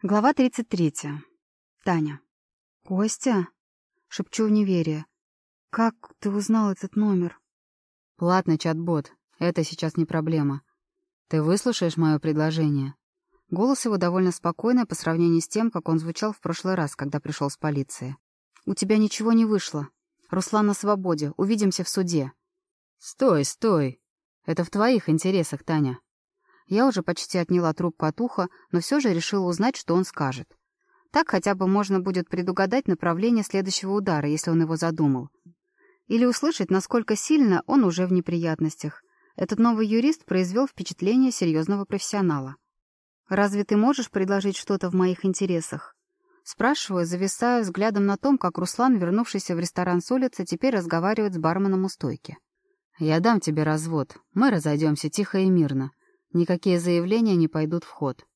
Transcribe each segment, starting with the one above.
Глава 33. Таня. «Костя?» — шепчу в неверие. «Как ты узнал этот номер?» «Платный чат-бот. Это сейчас не проблема. Ты выслушаешь мое предложение?» Голос его довольно спокойный по сравнению с тем, как он звучал в прошлый раз, когда пришел с полиции. «У тебя ничего не вышло. Руслан на свободе. Увидимся в суде». «Стой, стой. Это в твоих интересах, Таня. Я уже почти отняла трубку от уха, но все же решила узнать, что он скажет. Так хотя бы можно будет предугадать направление следующего удара, если он его задумал. Или услышать, насколько сильно он уже в неприятностях. Этот новый юрист произвел впечатление серьезного профессионала. «Разве ты можешь предложить что-то в моих интересах?» Спрашиваю, зависая взглядом на том, как Руслан, вернувшийся в ресторан с улицы, теперь разговаривает с барменом у стойки. «Я дам тебе развод. Мы разойдемся тихо и мирно. Никакие заявления не пойдут в ход.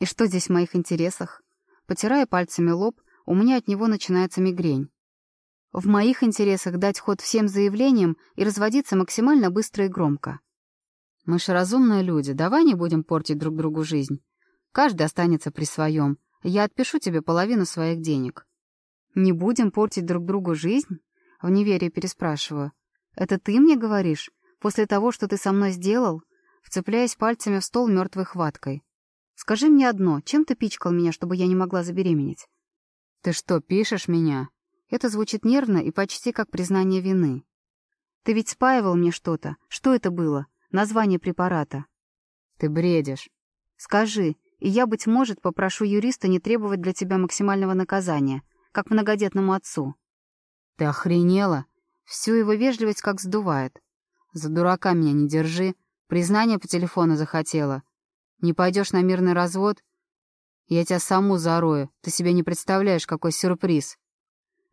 И что здесь в моих интересах? Потирая пальцами лоб, у меня от него начинается мигрень. В моих интересах дать ход всем заявлениям и разводиться максимально быстро и громко. Мы же разумные люди, давай не будем портить друг другу жизнь. Каждый останется при своем. Я отпишу тебе половину своих денег. Не будем портить друг другу жизнь? В неверии переспрашиваю. Это ты мне говоришь? После того, что ты со мной сделал? Вцепляясь пальцами в стол мертвой хваткой. «Скажи мне одно, чем ты пичкал меня, чтобы я не могла забеременеть?» «Ты что, пишешь меня?» Это звучит нервно и почти как признание вины. «Ты ведь спаивал мне что-то. Что это было? Название препарата?» «Ты бредишь». «Скажи, и я, быть может, попрошу юриста не требовать для тебя максимального наказания, как многодетному отцу». «Ты охренела?» Всю его вежливость как сдувает. «За дурака меня не держи, Признание по телефону захотела. Не пойдешь на мирный развод? Я тебя саму зарою. Ты себе не представляешь, какой сюрприз.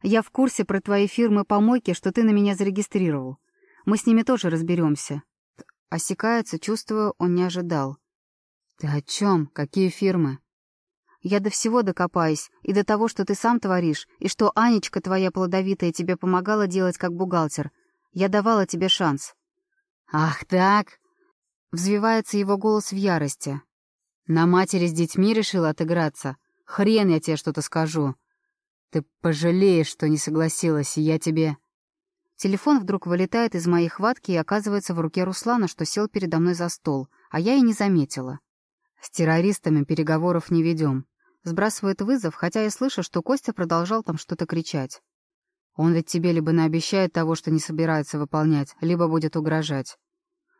Я в курсе про твои фирмы-помойки, что ты на меня зарегистрировал. Мы с ними тоже разберемся. Осекается, чувствую, он не ожидал. Ты о чем? Какие фирмы? Я до всего докопаюсь, и до того, что ты сам творишь, и что Анечка твоя плодовитая тебе помогала делать как бухгалтер. Я давала тебе шанс. Ах так? Взвивается его голос в ярости. «На матери с детьми решил отыграться? Хрен я тебе что-то скажу. Ты пожалеешь, что не согласилась, и я тебе...» Телефон вдруг вылетает из моей хватки и оказывается в руке Руслана, что сел передо мной за стол, а я и не заметила. «С террористами переговоров не ведем. Сбрасывает вызов, хотя я слышу, что Костя продолжал там что-то кричать. Он ведь тебе либо наобещает того, что не собирается выполнять, либо будет угрожать.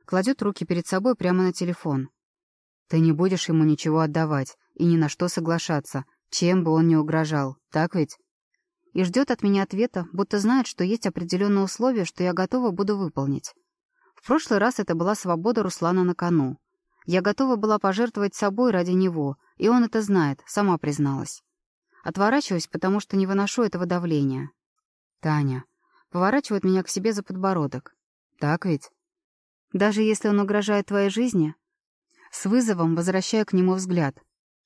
Кладет руки перед собой прямо на телефон. Ты не будешь ему ничего отдавать и ни на что соглашаться, чем бы он ни угрожал, так ведь? И ждет от меня ответа, будто знает, что есть определенные условия, что я готова буду выполнить. В прошлый раз это была свобода Руслана на кону. Я готова была пожертвовать собой ради него, и он это знает, сама призналась. Отворачиваюсь, потому что не выношу этого давления. Таня. Поворачивает меня к себе за подбородок. Так ведь? Даже если он угрожает твоей жизни? С вызовом возвращаю к нему взгляд.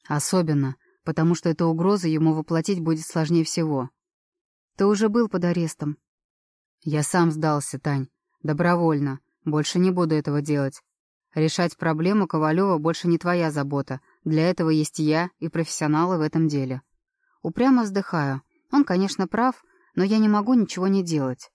Особенно, потому что эту угрозу ему воплотить будет сложнее всего. Ты уже был под арестом. Я сам сдался, Тань. Добровольно. Больше не буду этого делать. Решать проблему Ковалева больше не твоя забота. Для этого есть я и профессионалы в этом деле. Упрямо вздыхаю. Он, конечно, прав, но я не могу ничего не делать.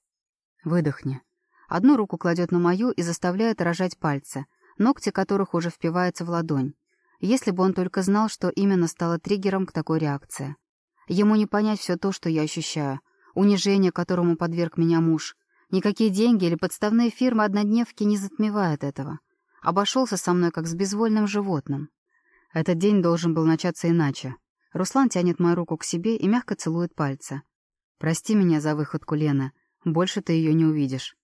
Выдохни. Одну руку кладет на мою и заставляет рожать пальцы, ногти которых уже впиваются в ладонь. Если бы он только знал, что именно стало триггером к такой реакции. Ему не понять все то, что я ощущаю. Унижение, которому подверг меня муж. Никакие деньги или подставные фирмы однодневки не затмевают этого. Обошелся со мной, как с безвольным животным. Этот день должен был начаться иначе. Руслан тянет мою руку к себе и мягко целует пальцы. «Прости меня за выходку, Лена. Больше ты ее не увидишь».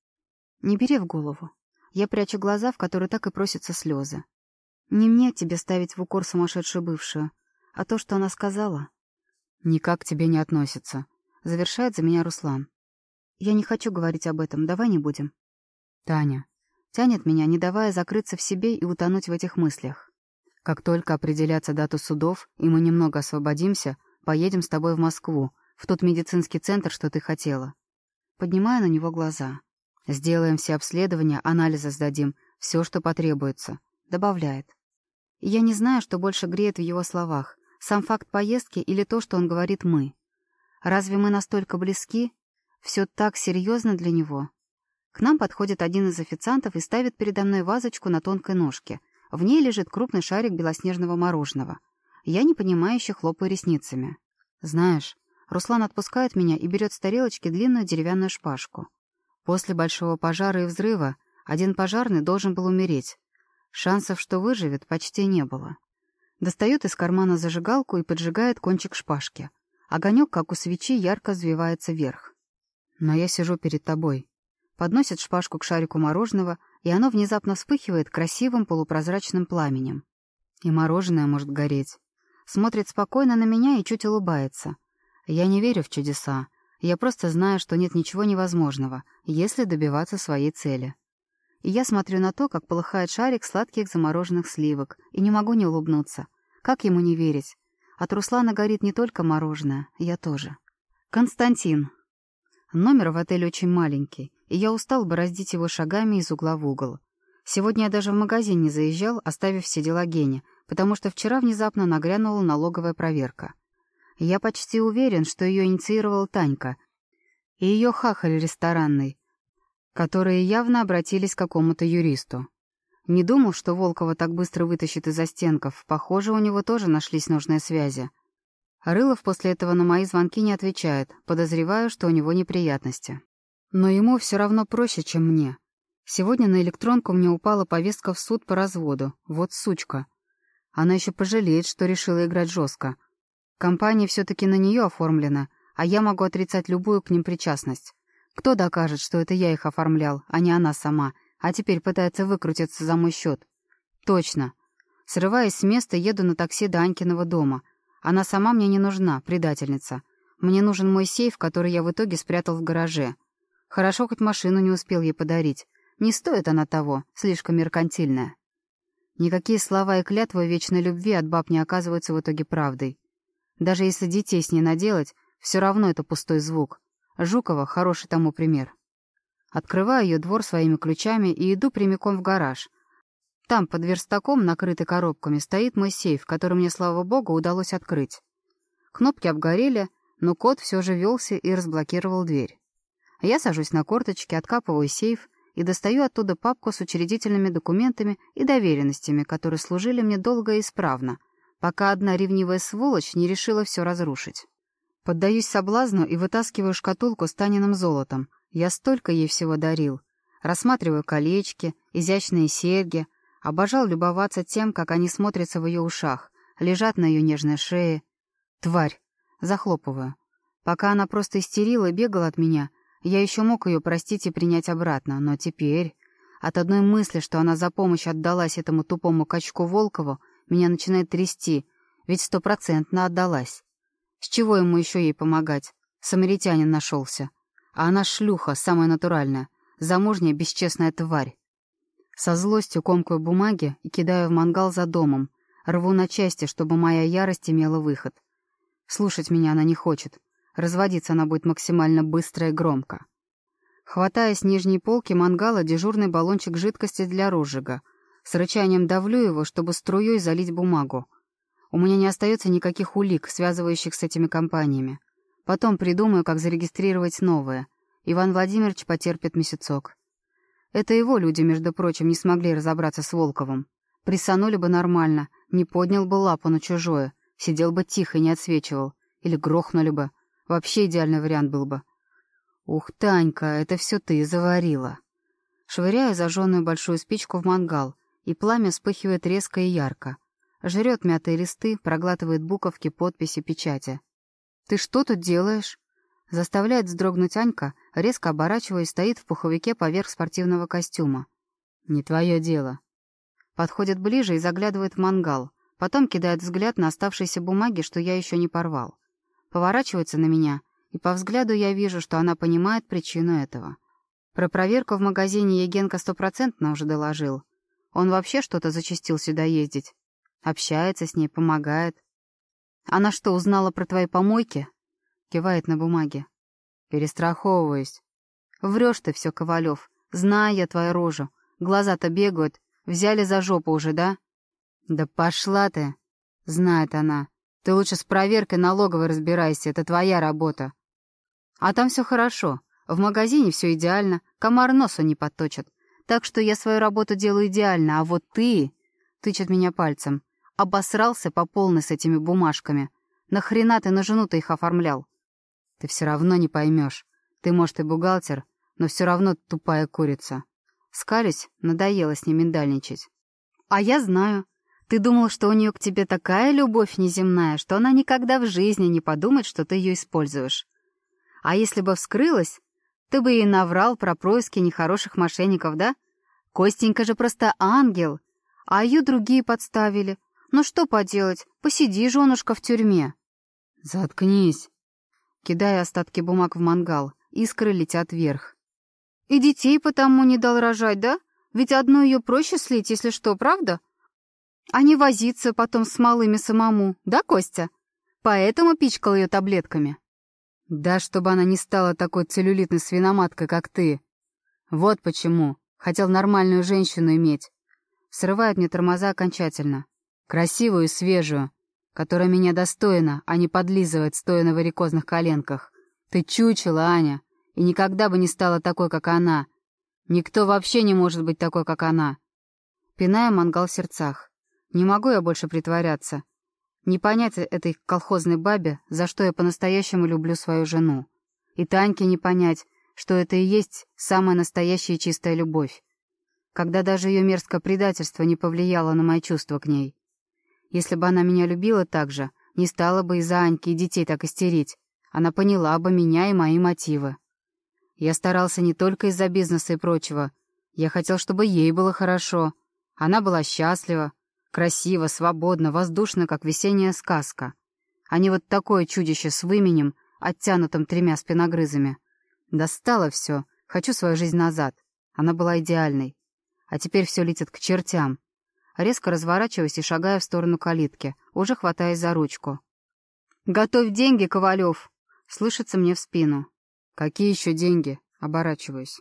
Не бери в голову. Я прячу глаза, в которые так и просятся слезы. Не мне тебе ставить в укор сумасшедшую бывшую, а то, что она сказала... Никак к тебе не относится. Завершает за меня Руслан. Я не хочу говорить об этом, давай не будем. Таня. Тянет меня, не давая закрыться в себе и утонуть в этих мыслях. Как только определятся дату судов, и мы немного освободимся, поедем с тобой в Москву, в тот медицинский центр, что ты хотела. Поднимаю на него глаза. Сделаем все обследования, анализы сдадим, все, что потребуется», — добавляет. Я не знаю, что больше греет в его словах. Сам факт поездки или то, что он говорит «мы»? Разве мы настолько близки? Все так серьезно для него. К нам подходит один из официантов и ставит передо мной вазочку на тонкой ножке. В ней лежит крупный шарик белоснежного мороженого. Я непонимающе хлопаю ресницами. Знаешь, Руслан отпускает меня и берет с тарелочки длинную деревянную шпажку. После большого пожара и взрыва один пожарный должен был умереть. Шансов, что выживет, почти не было. Достает из кармана зажигалку и поджигает кончик шпажки. Огонек, как у свечи, ярко взвивается вверх. Но я сижу перед тобой. Подносит шпажку к шарику мороженого, и оно внезапно вспыхивает красивым полупрозрачным пламенем. И мороженое может гореть. Смотрит спокойно на меня и чуть улыбается. Я не верю в чудеса. Я просто знаю, что нет ничего невозможного, если добиваться своей цели. И я смотрю на то, как полыхает шарик сладких замороженных сливок, и не могу не улыбнуться. Как ему не верить? От Руслана горит не только мороженое, я тоже. Константин. Номер в отеле очень маленький, и я устал бороздить его шагами из угла в угол. Сегодня я даже в магазин не заезжал, оставив все дела Гене, потому что вчера внезапно нагрянула налоговая проверка. Я почти уверен, что ее инициировал Танька и ее хахаль ресторанный, которые явно обратились к какому-то юристу. Не думал, что Волкова так быстро вытащит из-за стенков. Похоже, у него тоже нашлись нужные связи. Рылов после этого на мои звонки не отвечает, подозреваю, что у него неприятности. Но ему все равно проще, чем мне. Сегодня на электронку мне упала повестка в суд по разводу. Вот сучка. Она еще пожалеет, что решила играть жестко. Компания все-таки на нее оформлена, а я могу отрицать любую к ним причастность. Кто докажет, что это я их оформлял, а не она сама, а теперь пытается выкрутиться за мой счет? Точно. Срываясь с места, еду на такси до Анькиного дома. Она сама мне не нужна, предательница. Мне нужен мой сейф, который я в итоге спрятал в гараже. Хорошо, хоть машину не успел ей подарить. Не стоит она того, слишком меркантильная. Никакие слова и клятвы вечной любви от баб не оказываются в итоге правдой. Даже если детей с ней наделать, все равно это пустой звук. Жукова — хороший тому пример. Открываю ее двор своими ключами и иду прямиком в гараж. Там, под верстаком, накрытый коробками, стоит мой сейф, который мне, слава богу, удалось открыть. Кнопки обгорели, но код все же велся и разблокировал дверь. Я сажусь на корточки, откапываю сейф и достаю оттуда папку с учредительными документами и доверенностями, которые служили мне долго и исправно — пока одна ревнивая сволочь не решила все разрушить. Поддаюсь соблазну и вытаскиваю шкатулку с Таниным золотом. Я столько ей всего дарил. Рассматриваю колечки, изящные серьги. Обожал любоваться тем, как они смотрятся в ее ушах, лежат на ее нежной шее. Тварь! Захлопываю. Пока она просто истерила и бегала от меня, я еще мог ее простить и принять обратно, но теперь... От одной мысли, что она за помощь отдалась этому тупому качку Волкову, меня начинает трясти, ведь стопроцентно отдалась. С чего ему еще ей помогать? Самаритянин нашелся. А она шлюха, самая натуральная, замужняя бесчестная тварь. Со злостью комкаю бумаги и кидаю в мангал за домом. Рву на части, чтобы моя ярость имела выход. Слушать меня она не хочет. Разводиться она будет максимально быстро и громко. Хватая с нижней полки мангала дежурный баллончик жидкости для розжига — с рычанием давлю его, чтобы струей залить бумагу. У меня не остается никаких улик, связывающих с этими компаниями. Потом придумаю, как зарегистрировать новое. Иван Владимирович потерпит месяцок. Это его люди, между прочим, не смогли разобраться с Волковым. Присанули бы нормально, не поднял бы лапу на чужое, сидел бы тихо и не отсвечивал. Или грохнули бы. Вообще идеальный вариант был бы. «Ух, Танька, это все ты заварила!» Швыряю зажженную большую спичку в мангал — и пламя вспыхивает резко и ярко. Жрет мятые листы, проглатывает буковки, подписи, печати. «Ты что тут делаешь?» Заставляет вздрогнуть Анька, резко оборачиваясь, стоит в пуховике поверх спортивного костюма. «Не твое дело». Подходит ближе и заглядывает в мангал. Потом кидает взгляд на оставшиеся бумаги, что я еще не порвал. Поворачивается на меня, и по взгляду я вижу, что она понимает причину этого. Про проверку в магазине Егенко стопроцентно уже доложил. Он вообще что-то зачастил сюда ездить. Общается с ней, помогает. Она что, узнала про твои помойки? Кивает на бумаге. Перестраховываюсь. Врешь ты все, Ковалев. Знаю я твою рожу. Глаза-то бегают. Взяли за жопу уже, да? Да пошла ты. Знает она. Ты лучше с проверкой налоговой разбирайся, это твоя работа. А там все хорошо. В магазине все идеально, комар носу не подточит. Так что я свою работу делаю идеально, а вот ты...» — тычет меня пальцем. «Обосрался по полной с этими бумажками. Нахрена ты на жену-то их оформлял?» «Ты все равно не поймешь. Ты, может, и бухгалтер, но все равно тупая курица». Скались, надоело с ним миндальничать. «А я знаю. Ты думал, что у нее к тебе такая любовь неземная, что она никогда в жизни не подумает, что ты ее используешь. А если бы вскрылась, ты бы ей наврал про происки нехороших мошенников, да? Костенька же просто ангел, а ее другие подставили. Ну что поделать, посиди, женушка, в тюрьме». «Заткнись!» Кидая остатки бумаг в мангал, искры летят вверх. «И детей потому не дал рожать, да? Ведь одну ее проще слить, если что, правда? А не возиться потом с малыми самому, да, Костя? Поэтому пичкал ее таблетками». Да, чтобы она не стала такой целлюлитной свиноматкой, как ты. Вот почему. Хотел нормальную женщину иметь. Срывает мне тормоза окончательно. Красивую и свежую, которая меня достойна, а не подлизывает, стоя на варикозных коленках. Ты чучела, Аня, и никогда бы не стала такой, как она. Никто вообще не может быть такой, как она. Пиная мангал в сердцах. Не могу я больше притворяться. Не понять этой колхозной бабе, за что я по-настоящему люблю свою жену. И Таньке не понять, что это и есть самая настоящая чистая любовь. Когда даже ее мерзкое предательство не повлияло на мои чувства к ней. Если бы она меня любила так же, не стала бы из-за Аньки и детей так истерить. Она поняла бы меня и мои мотивы. Я старался не только из-за бизнеса и прочего. Я хотел, чтобы ей было хорошо. Она была счастлива, Красиво, свободно, воздушно, как весенняя сказка. А не вот такое чудище с выменем, оттянутым тремя спиногрызами. Достало все, хочу свою жизнь назад. Она была идеальной. А теперь все летит к чертям. Резко разворачиваюсь и шагаю в сторону калитки, уже хватаясь за ручку. «Готовь деньги, Ковалев!» — слышится мне в спину. «Какие еще деньги?» — оборачиваюсь.